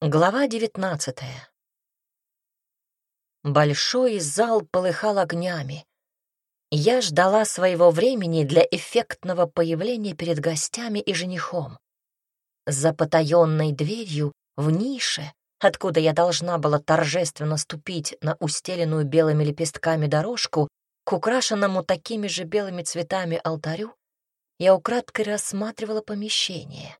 Глава девятнадцатая. Большой зал полыхал огнями. Я ждала своего времени для эффектного появления перед гостями и женихом. За потаенной дверью в нише, откуда я должна была торжественно ступить на устеленную белыми лепестками дорожку к украшенному такими же белыми цветами алтарю, я украдкой рассматривала помещение.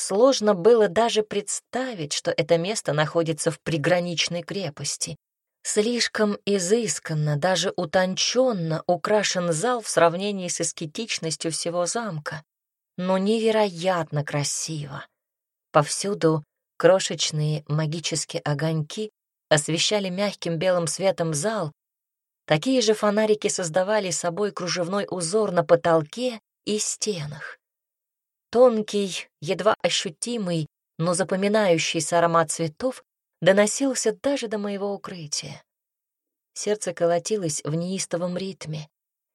Сложно было даже представить, что это место находится в приграничной крепости. Слишком изысканно, даже утонченно украшен зал в сравнении с эскетичностью всего замка, но невероятно красиво. Повсюду крошечные магические огоньки освещали мягким белым светом зал, такие же фонарики создавали собой кружевной узор на потолке и стенах. Тонкий, едва ощутимый, но запоминающийся аромат цветов доносился даже до моего укрытия. Сердце колотилось в неистовом ритме.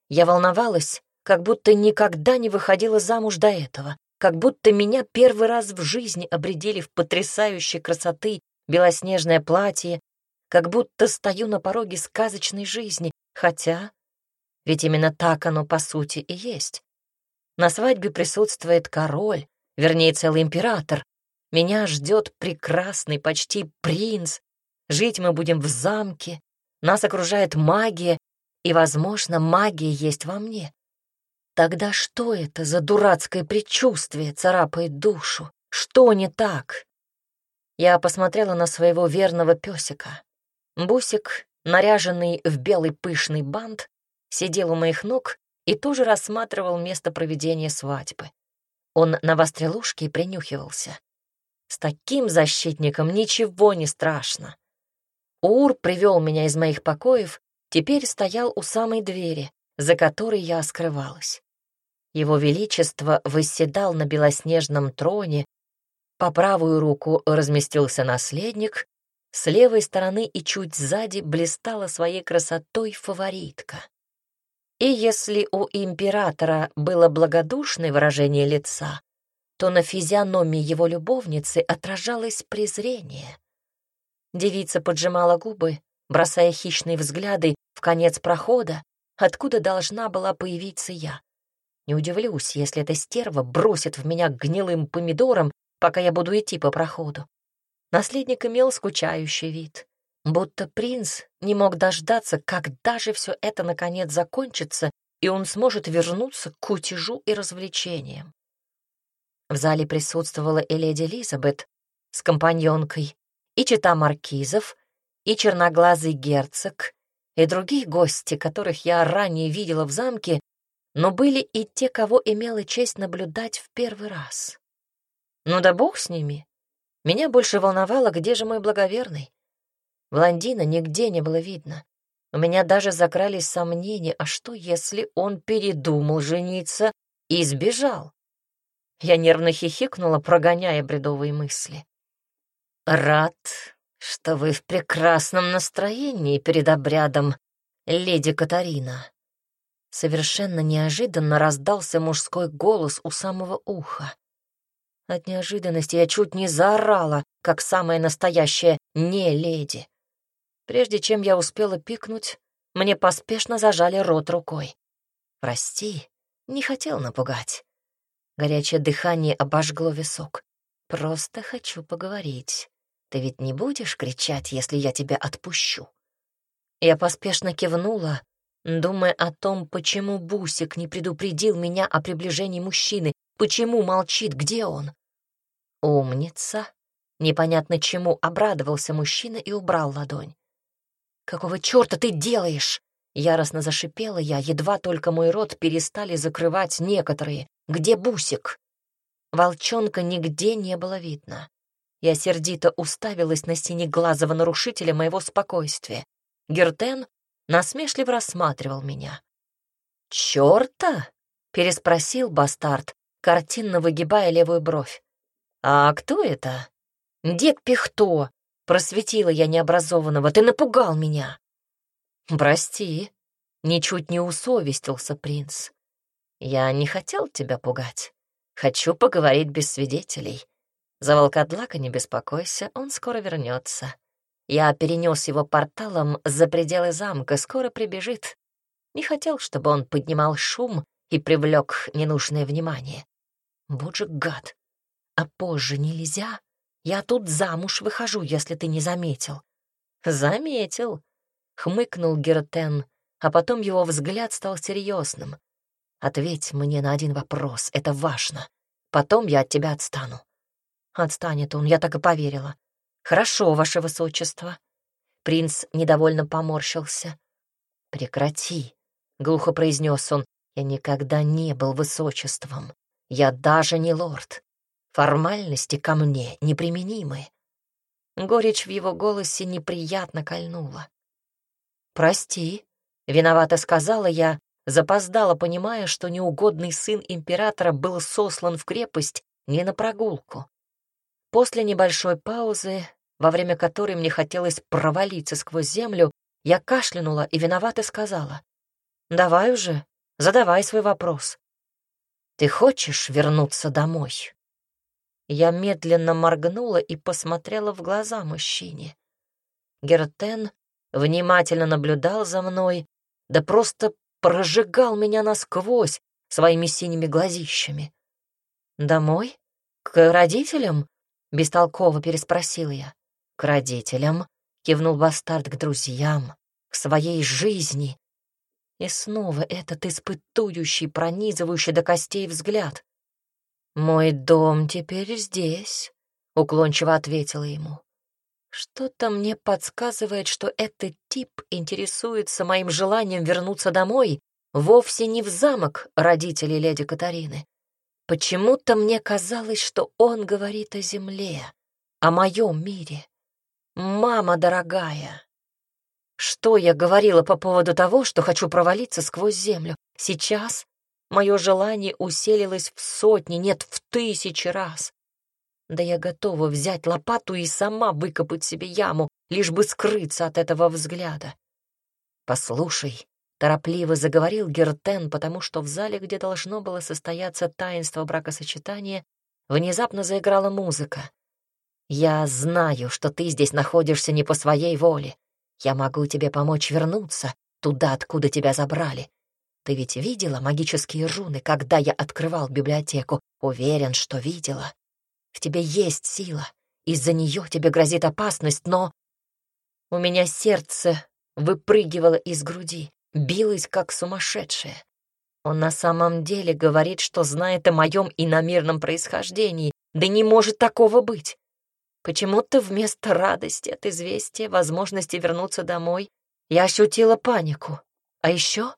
Я волновалась, как будто никогда не выходила замуж до этого, как будто меня первый раз в жизни обредили в потрясающей красоты белоснежное платье, как будто стою на пороге сказочной жизни, хотя ведь именно так оно по сути и есть. На свадьбе присутствует король, вернее, целый император. Меня ждет прекрасный, почти принц. Жить мы будем в замке. Нас окружает магия, и, возможно, магия есть во мне. Тогда что это за дурацкое предчувствие царапает душу? Что не так? Я посмотрела на своего верного песика. Бусик, наряженный в белый пышный бант, сидел у моих ног и тоже рассматривал место проведения свадьбы. Он навострил ушки и принюхивался. С таким защитником ничего не страшно. Ур привел меня из моих покоев, теперь стоял у самой двери, за которой я скрывалась. Его Величество восседал на белоснежном троне, по правую руку разместился наследник, с левой стороны и чуть сзади блистала своей красотой фаворитка. И если у императора было благодушное выражение лица, то на физиономии его любовницы отражалось презрение. Девица поджимала губы, бросая хищные взгляды в конец прохода, откуда должна была появиться я. Не удивлюсь, если эта стерва бросит в меня гнилым помидором, пока я буду идти по проходу. Наследник имел скучающий вид. Будто принц не мог дождаться, когда же все это наконец закончится, и он сможет вернуться к кутежу и развлечениям. В зале присутствовала и леди Элизабет с компаньонкой, и чита маркизов, и черноглазый герцог, и другие гости, которых я ранее видела в замке, но были и те, кого имела честь наблюдать в первый раз. Ну да бог с ними. Меня больше волновало, где же мой благоверный. Блондина нигде не было видно. У меня даже закрались сомнения, а что, если он передумал жениться и сбежал? Я нервно хихикнула, прогоняя бредовые мысли. «Рад, что вы в прекрасном настроении перед обрядом, леди Катарина». Совершенно неожиданно раздался мужской голос у самого уха. От неожиданности я чуть не заорала, как самая настоящая не леди. Прежде чем я успела пикнуть, мне поспешно зажали рот рукой. «Прости, не хотел напугать». Горячее дыхание обожгло висок. «Просто хочу поговорить. Ты ведь не будешь кричать, если я тебя отпущу?» Я поспешно кивнула, думая о том, почему Бусик не предупредил меня о приближении мужчины, почему молчит, где он. «Умница!» Непонятно чему обрадовался мужчина и убрал ладонь. «Какого черта ты делаешь?» Яростно зашипела я, едва только мой рот перестали закрывать некоторые. «Где Бусик?» Волчонка нигде не было видно. Я сердито уставилась на синеглазого нарушителя моего спокойствия. Гертен насмешливо рассматривал меня. «Чёрта?» — переспросил бастард, картинно выгибая левую бровь. «А кто это?» «Дед Пихто», Просветила я необразованного, ты напугал меня. Прости, ничуть не усовестился принц. Я не хотел тебя пугать. Хочу поговорить без свидетелей. За волкодлака не беспокойся, он скоро вернется. Я перенес его порталом за пределы замка, скоро прибежит. Не хотел, чтобы он поднимал шум и привлек ненужное внимание. Вот же гад. А позже нельзя? Я тут замуж выхожу, если ты не заметил. Заметил, хмыкнул Гертен, а потом его взгляд стал серьезным. Ответь мне на один вопрос, это важно. Потом я от тебя отстану. Отстанет он, я так и поверила. Хорошо, ваше высочество. Принц недовольно поморщился. Прекрати, глухо произнес он. Я никогда не был высочеством. Я даже не лорд. Формальности ко мне неприменимы. Горечь в его голосе неприятно кольнула. «Прости», — виновато сказала я, запоздала, понимая, что неугодный сын императора был сослан в крепость не на прогулку. После небольшой паузы, во время которой мне хотелось провалиться сквозь землю, я кашлянула и виновато сказала. «Давай уже, задавай свой вопрос. Ты хочешь вернуться домой?» Я медленно моргнула и посмотрела в глаза мужчине. Гертен внимательно наблюдал за мной, да просто прожигал меня насквозь своими синими глазищами. «Домой? К родителям?» — бестолково переспросил я. «К родителям?» — кивнул бастард к друзьям, к своей жизни. И снова этот испытующий, пронизывающий до костей взгляд. «Мой дом теперь здесь», — уклончиво ответила ему. Что-то мне подсказывает, что этот тип интересуется моим желанием вернуться домой вовсе не в замок родителей леди Катарины. Почему-то мне казалось, что он говорит о земле, о моем мире. Мама дорогая, что я говорила по поводу того, что хочу провалиться сквозь землю? Сейчас Мое желание усилилось в сотни, нет, в тысячи раз. Да я готова взять лопату и сама выкопать себе яму, лишь бы скрыться от этого взгляда. «Послушай», — торопливо заговорил Гертен, потому что в зале, где должно было состояться таинство бракосочетания, внезапно заиграла музыка. «Я знаю, что ты здесь находишься не по своей воле. Я могу тебе помочь вернуться туда, откуда тебя забрали. Ты ведь видела магические руны, когда я открывал библиотеку? Уверен, что видела. В тебе есть сила. Из-за нее тебе грозит опасность, но... У меня сердце выпрыгивало из груди, билось как сумасшедшее. Он на самом деле говорит, что знает о моем иномерном происхождении. Да не может такого быть. Почему-то вместо радости от известия, возможности вернуться домой, я ощутила панику. А еще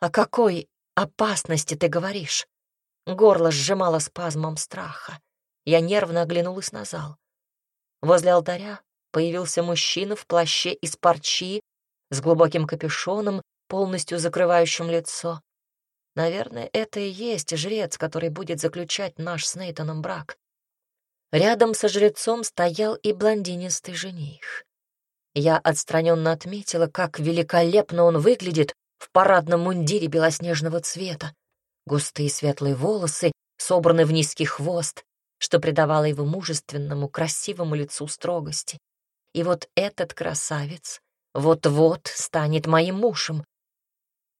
«О какой опасности ты говоришь?» Горло сжимало спазмом страха. Я нервно оглянулась на зал. Возле алтаря появился мужчина в плаще из парчи с глубоким капюшоном, полностью закрывающим лицо. Наверное, это и есть жрец, который будет заключать наш с Нейтаном брак. Рядом со жрецом стоял и блондинистый жених. Я отстраненно отметила, как великолепно он выглядит в парадном мундире белоснежного цвета. Густые светлые волосы собраны в низкий хвост, что придавало его мужественному, красивому лицу строгости. И вот этот красавец вот-вот станет моим мужем.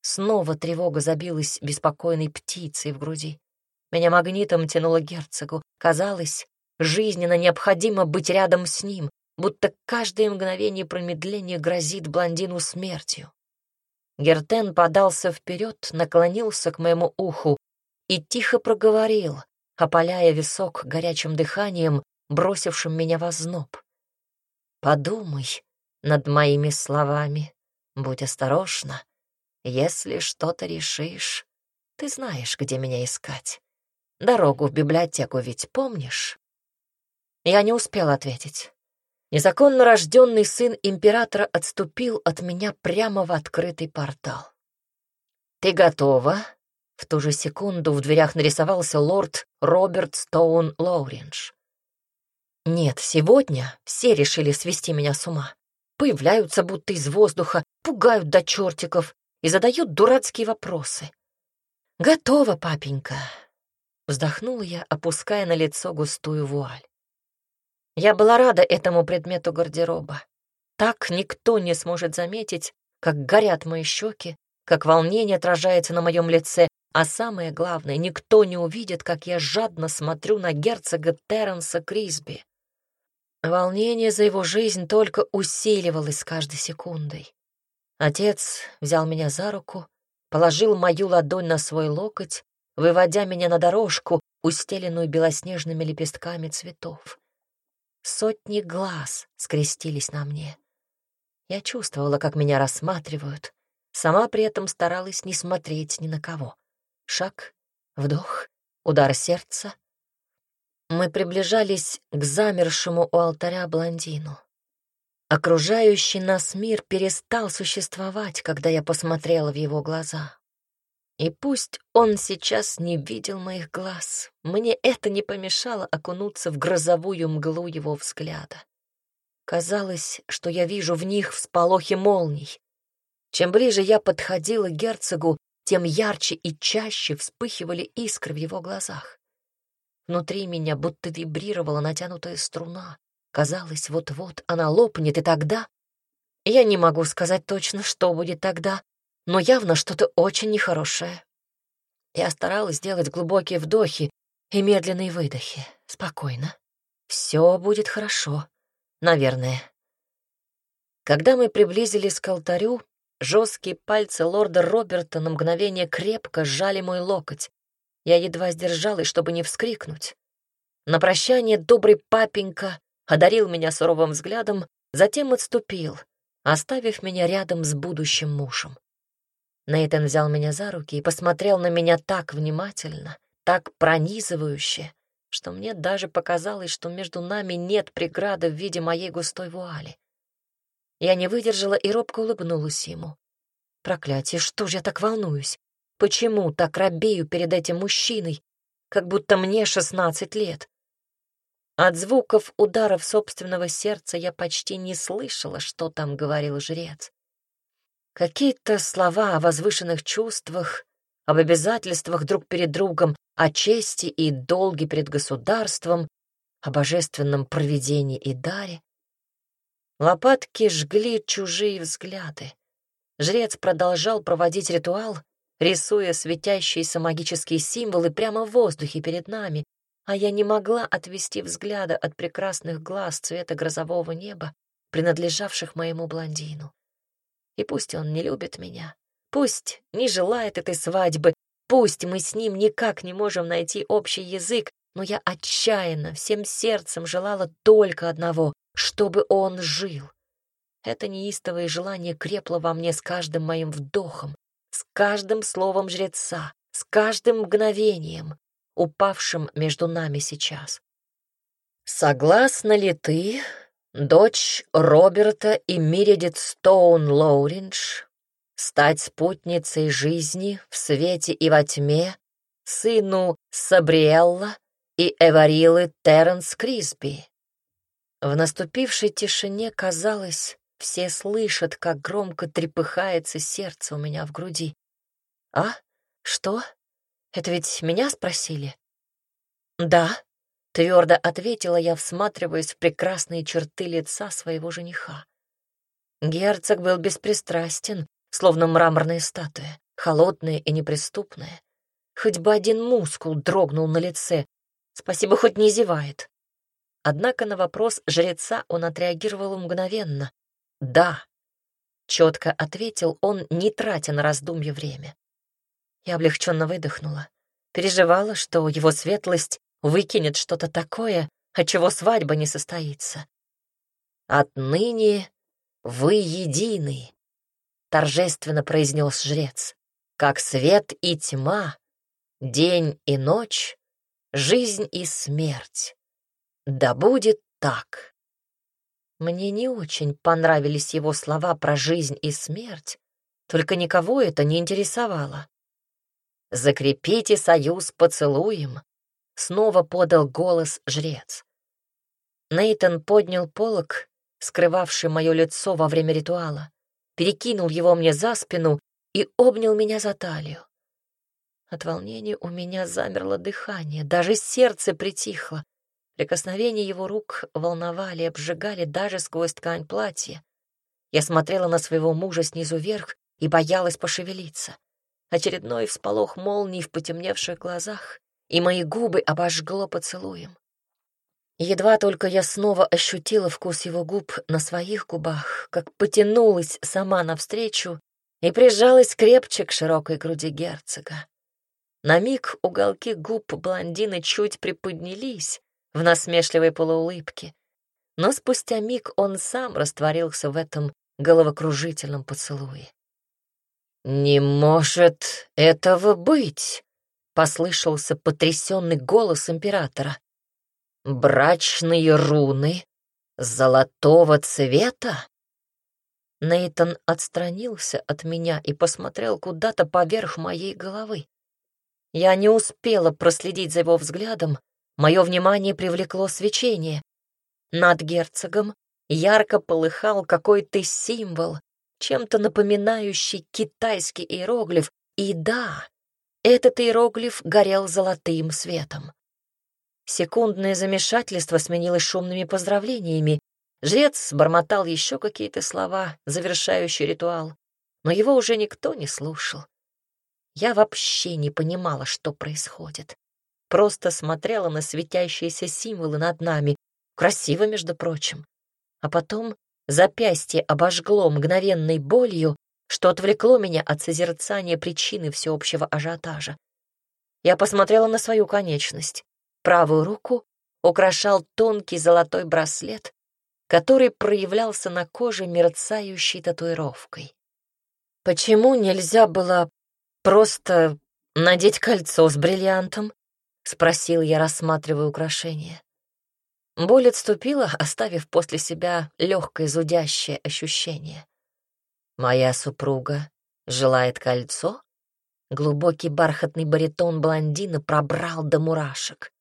Снова тревога забилась беспокойной птицей в груди. Меня магнитом тянуло герцогу. Казалось, жизненно необходимо быть рядом с ним, будто каждое мгновение промедления грозит блондину смертью. Гертен подался вперед, наклонился к моему уху и тихо проговорил, опаляя висок горячим дыханием, бросившим меня в озноб. «Подумай над моими словами, будь осторожна. Если что-то решишь, ты знаешь, где меня искать. Дорогу в библиотеку ведь помнишь?» Я не успел ответить. Незаконно рожденный сын императора отступил от меня прямо в открытый портал. «Ты готова?» В ту же секунду в дверях нарисовался лорд Роберт Стоун Лоуринж. Нет, сегодня все решили свести меня с ума. Появляются будто из воздуха, пугают до чертиков и задают дурацкие вопросы. «Готово, папенька!» Вздохнула я, опуская на лицо густую вуаль. Я была рада этому предмету гардероба. Так никто не сможет заметить, как горят мои щеки, как волнение отражается на моем лице, а самое главное, никто не увидит, как я жадно смотрю на герцога Терренса Крисби. Волнение за его жизнь только усиливалось с каждой секундой. Отец взял меня за руку, положил мою ладонь на свой локоть, выводя меня на дорожку, устеленную белоснежными лепестками цветов. Сотни глаз скрестились на мне. Я чувствовала, как меня рассматривают, сама при этом старалась не смотреть ни на кого. Шаг, вдох, удар сердца. Мы приближались к замершему у алтаря блондину. Окружающий нас мир перестал существовать, когда я посмотрела в его глаза. И пусть он сейчас не видел моих глаз, мне это не помешало окунуться в грозовую мглу его взгляда. Казалось, что я вижу в них всполохи молний. Чем ближе я подходила к герцогу, тем ярче и чаще вспыхивали искры в его глазах. Внутри меня будто вибрировала натянутая струна. Казалось, вот-вот она лопнет, и тогда... Я не могу сказать точно, что будет тогда, но явно что-то очень нехорошее. Я старалась сделать глубокие вдохи и медленные выдохи. Спокойно. Все будет хорошо. Наверное. Когда мы приблизились к алтарю, жесткие пальцы лорда Роберта на мгновение крепко сжали мой локоть. Я едва сдержалась, чтобы не вскрикнуть. На прощание добрый папенька одарил меня суровым взглядом, затем отступил, оставив меня рядом с будущим мужем. Нейтан взял меня за руки и посмотрел на меня так внимательно, так пронизывающе, что мне даже показалось, что между нами нет преграды в виде моей густой вуали. Я не выдержала и робко улыбнулась ему. Проклятие, что же я так волнуюсь? Почему так робею перед этим мужчиной, как будто мне шестнадцать лет? От звуков ударов собственного сердца я почти не слышала, что там говорил жрец. Какие-то слова о возвышенных чувствах, об обязательствах друг перед другом, о чести и долге перед государством, о божественном провидении и даре. Лопатки жгли чужие взгляды. Жрец продолжал проводить ритуал, рисуя светящиеся магические символы прямо в воздухе перед нами, а я не могла отвести взгляда от прекрасных глаз цвета грозового неба, принадлежавших моему блондину. И пусть он не любит меня, Пусть не желает этой свадьбы, пусть мы с ним никак не можем найти общий язык, но я отчаянно, всем сердцем желала только одного, чтобы он жил. Это неистовое желание крепло во мне с каждым моим вдохом, с каждым словом жреца, с каждым мгновением, упавшим между нами сейчас. «Согласна ли ты, дочь Роберта и Миридит Стоун Лоурендж, стать спутницей жизни в свете и во тьме сыну Сабриэлла и Эварилы Терренс Крисби. В наступившей тишине казалось, все слышат, как громко трепыхается сердце у меня в груди. «А? Что? Это ведь меня спросили?» «Да», — твердо ответила я, всматриваясь в прекрасные черты лица своего жениха. Герцог был беспристрастен, словно мраморная статуя, холодная и неприступная. Хоть бы один мускул дрогнул на лице, спасибо, хоть не зевает. Однако на вопрос жреца он отреагировал мгновенно. «Да», — четко ответил он, не тратя на раздумье время. Я облегченно выдохнула. Переживала, что его светлость выкинет что-то такое, от чего свадьба не состоится. «Отныне вы едины», — торжественно произнес жрец, «как свет и тьма, день и ночь, жизнь и смерть. Да будет так». Мне не очень понравились его слова про жизнь и смерть, только никого это не интересовало. «Закрепите союз поцелуем», — снова подал голос жрец. Нейтон поднял полог, скрывавший мое лицо во время ритуала перекинул его мне за спину и обнял меня за талию. От волнения у меня замерло дыхание, даже сердце притихло. Прикосновения его рук волновали, обжигали даже сквозь ткань платья. Я смотрела на своего мужа снизу вверх и боялась пошевелиться. Очередной всполох молнии в потемневших глазах, и мои губы обожгло поцелуем. Едва только я снова ощутила вкус его губ на своих губах, как потянулась сама навстречу и прижалась крепче к широкой груди герцога. На миг уголки губ блондина чуть приподнялись в насмешливой полуулыбке, но спустя миг он сам растворился в этом головокружительном поцелуе. «Не может этого быть!» — послышался потрясенный голос императора. «Брачные руны золотого цвета?» Нейтон отстранился от меня и посмотрел куда-то поверх моей головы. Я не успела проследить за его взглядом, мое внимание привлекло свечение. Над герцогом ярко полыхал какой-то символ, чем-то напоминающий китайский иероглиф, и да, этот иероглиф горел золотым светом. Секундное замешательство сменилось шумными поздравлениями. Жрец бормотал еще какие-то слова, завершающие ритуал, но его уже никто не слушал. Я вообще не понимала, что происходит. Просто смотрела на светящиеся символы над нами, красиво, между прочим. А потом запястье обожгло мгновенной болью, что отвлекло меня от созерцания причины всеобщего ажиотажа. Я посмотрела на свою конечность. Правую руку украшал тонкий золотой браслет, который проявлялся на коже мерцающей татуировкой. Почему нельзя было просто надеть кольцо с бриллиантом?» — спросил я, рассматривая украшение. Боль отступила, оставив после себя легкое зудящее ощущение. «Моя супруга желает кольцо?» Глубокий бархатный баритон блондина пробрал до мурашек.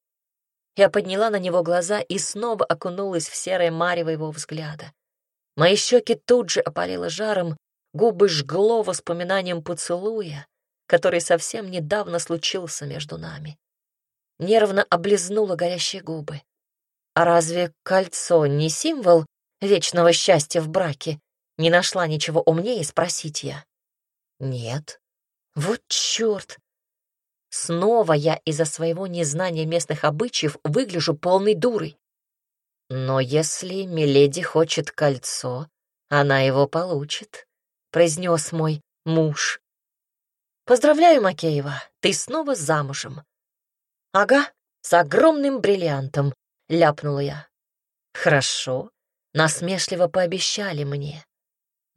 Я подняла на него глаза и снова окунулась в серое марево его взгляда. Мои щеки тут же опалило жаром, губы жгло воспоминанием поцелуя, который совсем недавно случился между нами. Нервно облизнула горящие губы. А разве кольцо не символ вечного счастья в браке? Не нашла ничего умнее спросить я. Нет. Вот черт! Снова я из-за своего незнания местных обычаев выгляжу полной дурой. Но если Миледи хочет кольцо, она его получит, произнес мой муж. «Поздравляю, Макеева, ты снова замужем». «Ага, с огромным бриллиантом», — ляпнула я. «Хорошо», — насмешливо пообещали мне.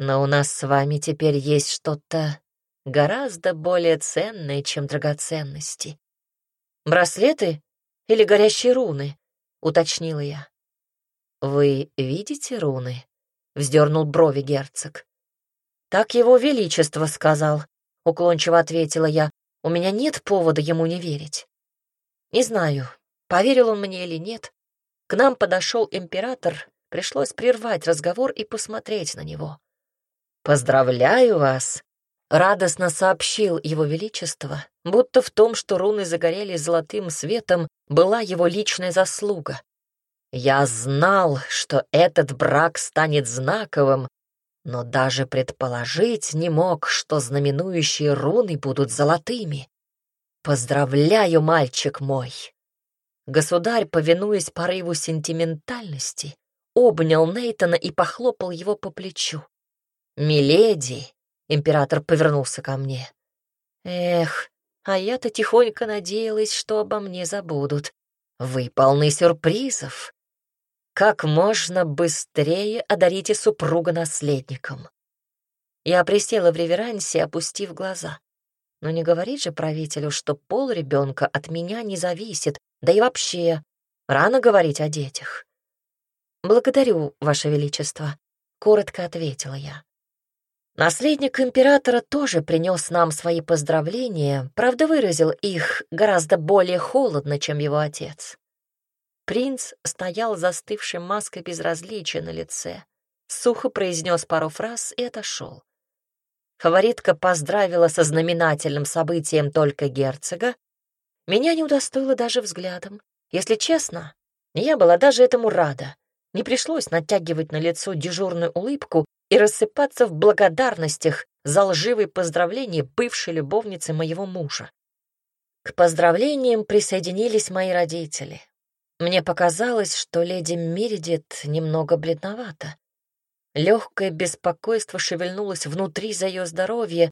«Но у нас с вами теперь есть что-то гораздо более ценное, чем драгоценности». «Браслеты или горящие руны?» — уточнила я. «Вы видите руны?» — вздернул брови герцог. «Так его величество сказал», — уклончиво ответила я. «У меня нет повода ему не верить». Не знаю, поверил он мне или нет. К нам подошел император, пришлось прервать разговор и посмотреть на него. «Поздравляю вас!» — радостно сообщил его величество, будто в том, что руны загорелись золотым светом, была его личная заслуга. «Я знал, что этот брак станет знаковым, но даже предположить не мог, что знаменующие руны будут золотыми. Поздравляю, мальчик мой!» Государь, повинуясь порыву сентиментальности, обнял Нейтона и похлопал его по плечу. «Миледи!» — император повернулся ко мне. «Эх, а я-то тихонько надеялась, что обо мне забудут. Вы полны сюрпризов как можно быстрее одарите супруга наследником. Я присела в реверансе, опустив глаза. Но не говорит же правителю, что пол ребенка от меня не зависит, да и вообще рано говорить о детях. «Благодарю, Ваше Величество», — коротко ответила я. Наследник императора тоже принес нам свои поздравления, правда, выразил их гораздо более холодно, чем его отец. Принц стоял застывшей маской безразличия на лице, сухо произнес пару фраз и отошел. Фаворитка поздравила со знаменательным событием только герцога. Меня не удостоило даже взглядом. Если честно, Я была даже этому рада. Не пришлось натягивать на лицо дежурную улыбку и рассыпаться в благодарностях за лживые поздравления бывшей любовницы моего мужа. К поздравлениям присоединились мои родители. Мне показалось, что леди Мередит немного бледновата. Легкое беспокойство шевельнулось внутри за ее здоровье,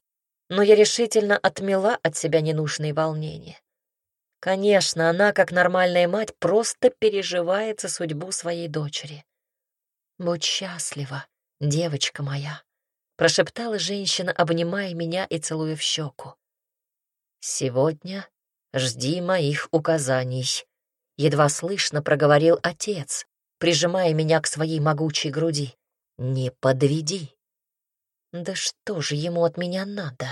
но я решительно отмела от себя ненужные волнения. Конечно, она, как нормальная мать, просто переживает за судьбу своей дочери. «Будь счастлива, девочка моя», — прошептала женщина, обнимая меня и целуя в щеку. «Сегодня жди моих указаний», — едва слышно проговорил отец, прижимая меня к своей могучей груди. «Не подведи». «Да что же ему от меня надо?»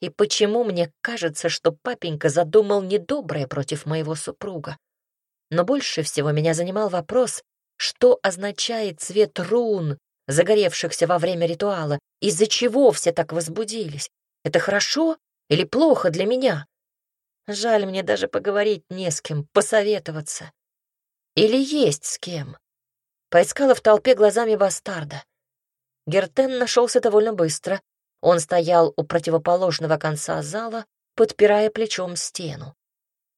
И почему мне кажется, что папенька задумал недоброе против моего супруга? Но больше всего меня занимал вопрос, что означает цвет рун, загоревшихся во время ритуала, из-за чего все так возбудились. Это хорошо или плохо для меня? Жаль, мне даже поговорить не с кем, посоветоваться. Или есть с кем? Поискала в толпе глазами бастарда. Гертен нашелся довольно быстро, он стоял у противоположного конца зала, подпирая плечом стену,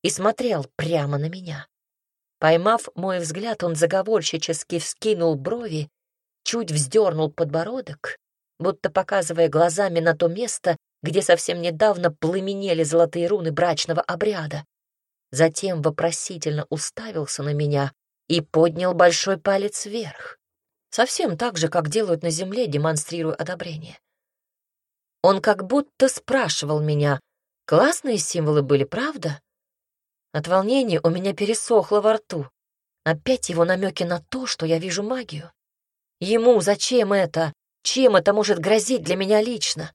и смотрел прямо на меня. Поймав мой взгляд, он заговорщически вскинул брови, чуть вздернул подбородок, будто показывая глазами на то место, где совсем недавно пламенели золотые руны брачного обряда. Затем вопросительно уставился на меня и поднял большой палец вверх. Совсем так же, как делают на земле, демонстрируя одобрение. Он как будто спрашивал меня, классные символы были, правда? От волнения у меня пересохло во рту. Опять его намеки на то, что я вижу магию. Ему зачем это? Чем это может грозить для меня лично?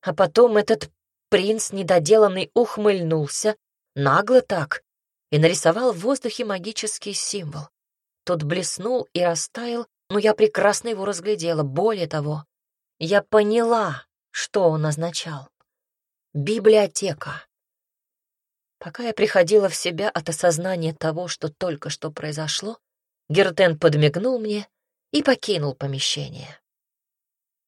А потом этот принц недоделанный ухмыльнулся, нагло так, и нарисовал в воздухе магический символ. Тот блеснул и растаял, но я прекрасно его разглядела. Более того, я поняла, что он означал. Библиотека. Пока я приходила в себя от осознания того, что только что произошло, Гертен подмигнул мне и покинул помещение.